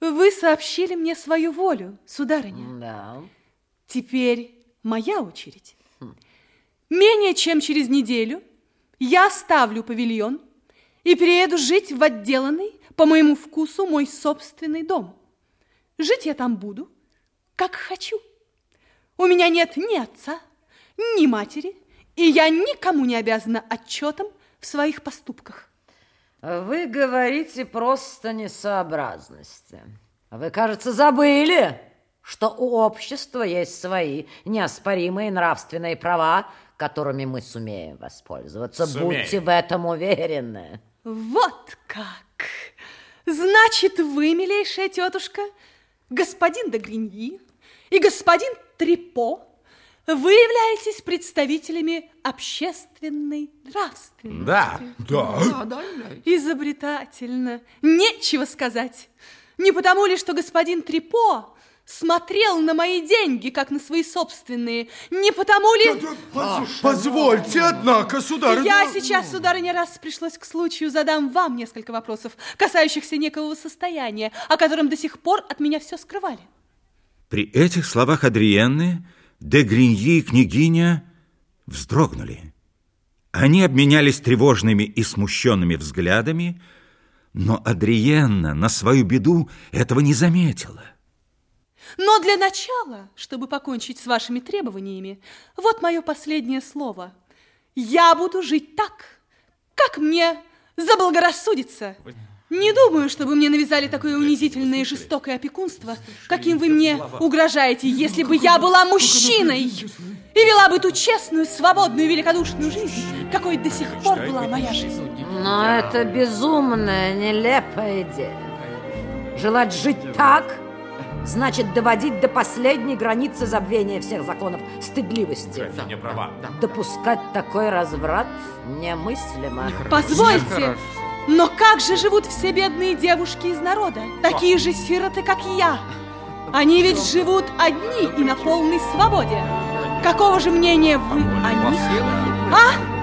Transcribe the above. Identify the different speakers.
Speaker 1: Вы сообщили мне свою волю, сударыня.
Speaker 2: Да.
Speaker 1: Теперь моя очередь. Менее чем через неделю я оставлю павильон и перееду жить в отделанный, по моему вкусу, мой собственный дом. Жить я там буду, как хочу. У меня нет ни отца, ни матери, и я никому не обязана отчетом в своих поступках.
Speaker 2: Вы говорите просто несообразности. Вы, кажется, забыли, что у общества есть свои неоспоримые нравственные права, которыми мы сумеем воспользоваться.
Speaker 3: Сумеем.
Speaker 2: Будьте в этом уверены.
Speaker 1: Вот как! Значит, вы, милейшая тетушка, господин де Гриньи и господин Трипо, вы являетесь представителями общественной нравственности.
Speaker 3: Да.
Speaker 4: Да.
Speaker 1: Изобретательно. Нечего сказать. Не потому ли, что господин Трипо смотрел на мои деньги, как на свои собственные? Не потому ли...
Speaker 4: Позвольте, однако, сударыня...
Speaker 1: Я сейчас, сударыня, раз пришлось к случаю, задам вам несколько вопросов, касающихся некого состояния, о котором до сих пор от меня все скрывали.
Speaker 5: При этих словах Адриенны де Гриньи и княгиня вздрогнули. Они обменялись тревожными и смущенными взглядами, но Адриенна на свою беду этого не заметила.
Speaker 1: Но для начала, чтобы покончить с вашими требованиями, вот мое последнее слово. Я буду жить так, как мне заблагорассудится. Не думаю, чтобы мне навязали такое унизительное и жестокое опекунство, каким вы мне угрожаете, если бы я была мужчиной и вела бы ту честную, свободную, великодушную жизнь, какой до сих пор была моя жизнь.
Speaker 2: Но это безумная, нелепая идея. Желать жить так, значит доводить до последней границы забвения всех законов стыдливости.
Speaker 3: Графиня права.
Speaker 2: Допускать такой разврат немыслимо.
Speaker 1: Позвольте, но как же живут все бедные девушки из народа, такие же сироты, как я? Они ведь живут одни и на полной свободе. Какого же мнения вы о них? А?